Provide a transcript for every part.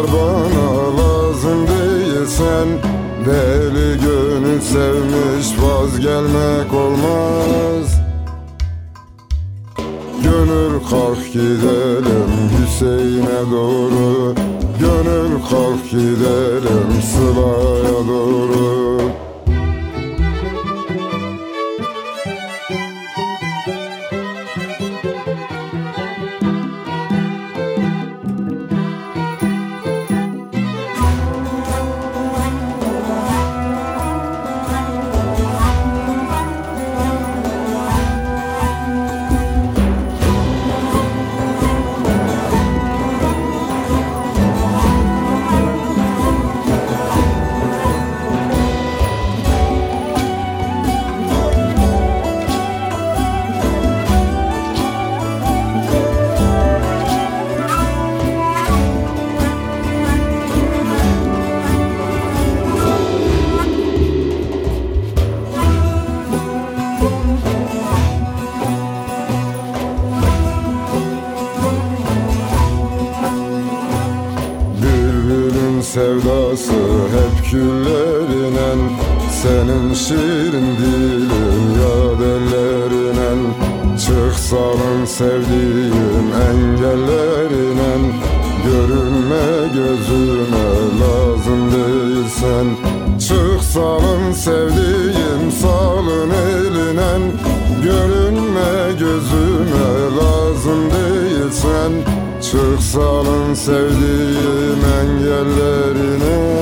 Yar bana lazım değilsen Deli gönül sevmiş vazgelmek olmaz. Gönül kalk gidelim Hüseyin'e doğru Gönül kalk gidelim Sıla'ya doğru. Sarıldım sevdiğim salın elinen Görünme gözüme lazım değilsen Çık salın sevdiğim engellerine.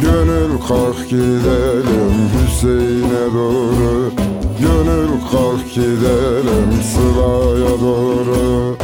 Gönül kalk gidelim Hüseyin'e doğru. Gönül kalk gidelim Sıla'ya doğru.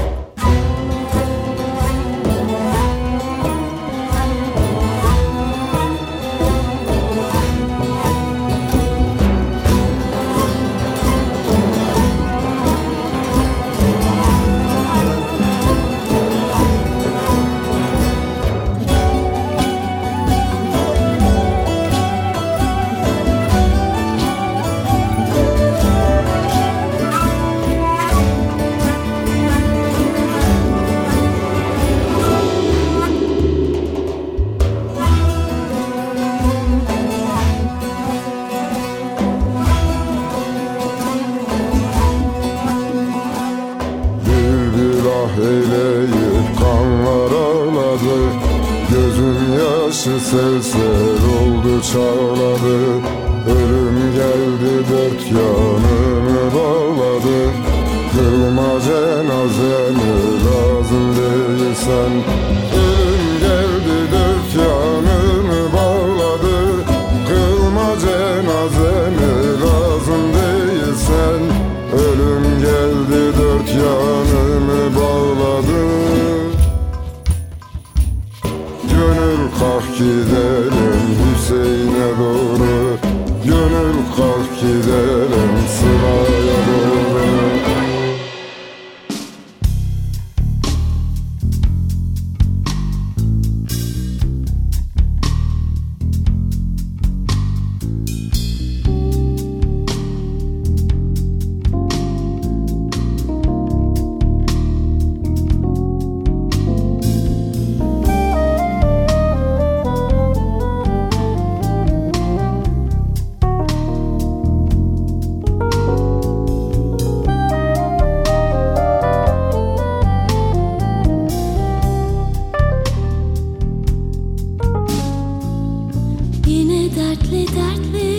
güzel dertli dertli.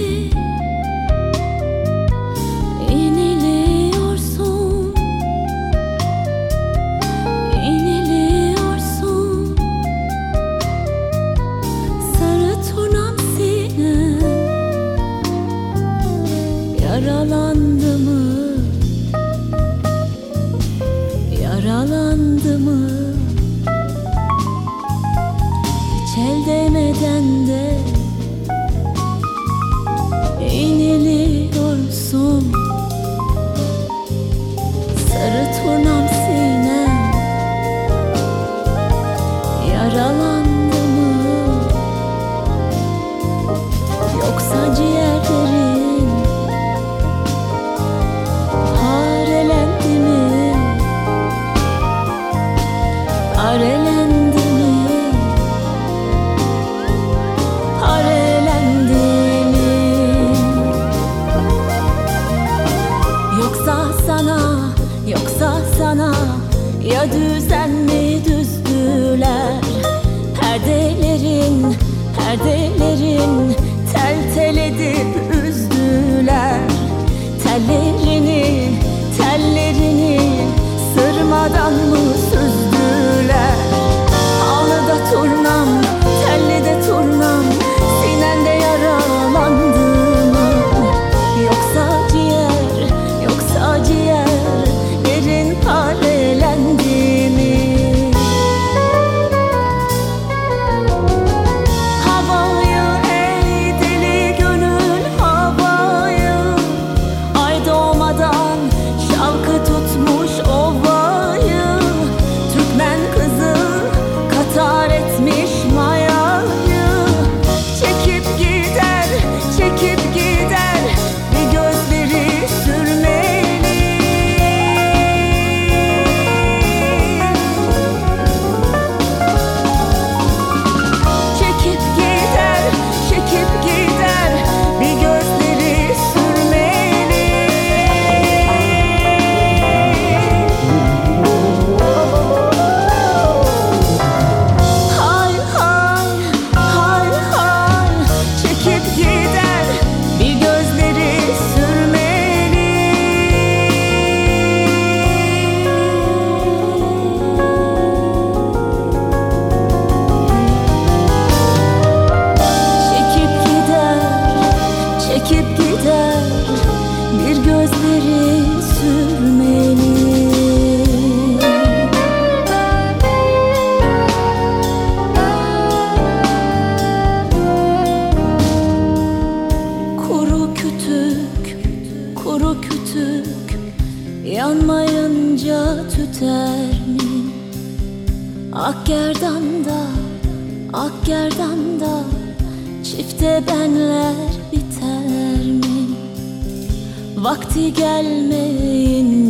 Vakti gelmeyince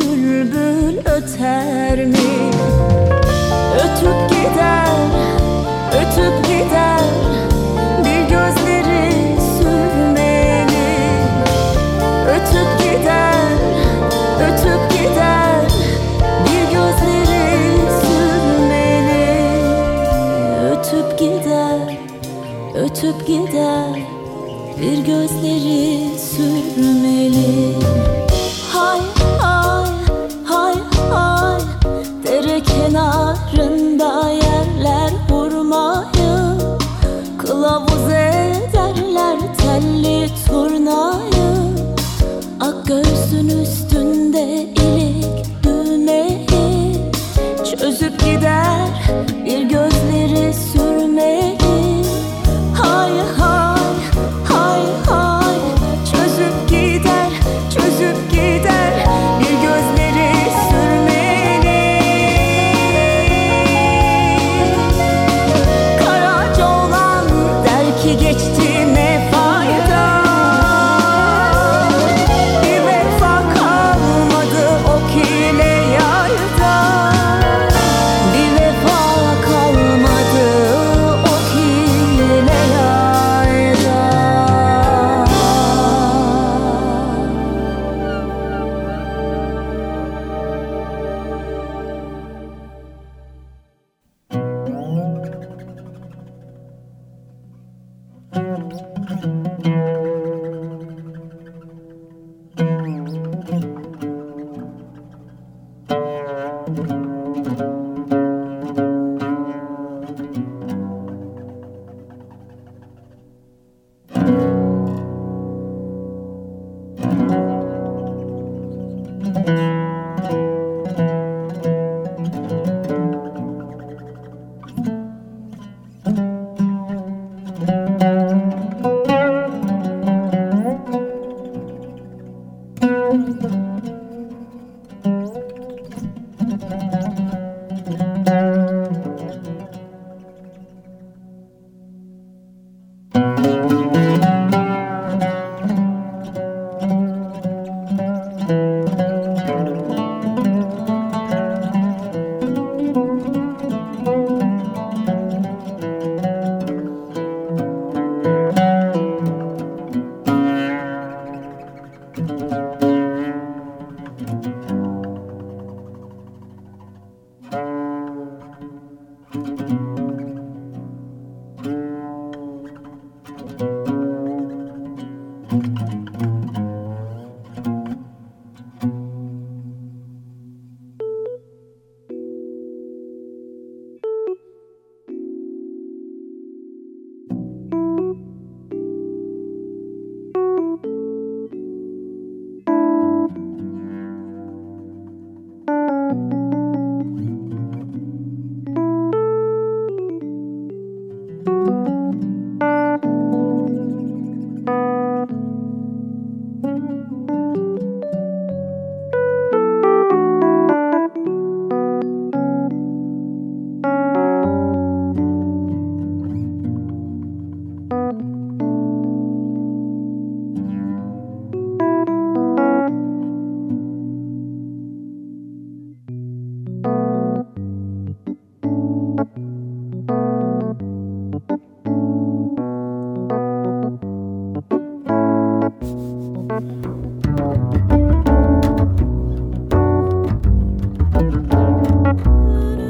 bülbül öter mi? Ötüp gider, ötüp gider Bir gözleri sürmeli Ötüp gider, ötüp gider Bir gözleri sürmeli Ötüp gider, ötüp gider bir gözleri sürmeli. Hay hay hay hay. Dere kenarında yerler vurmayı. Kılavuz ederler telli turnayı. Ak göğsün üstü Put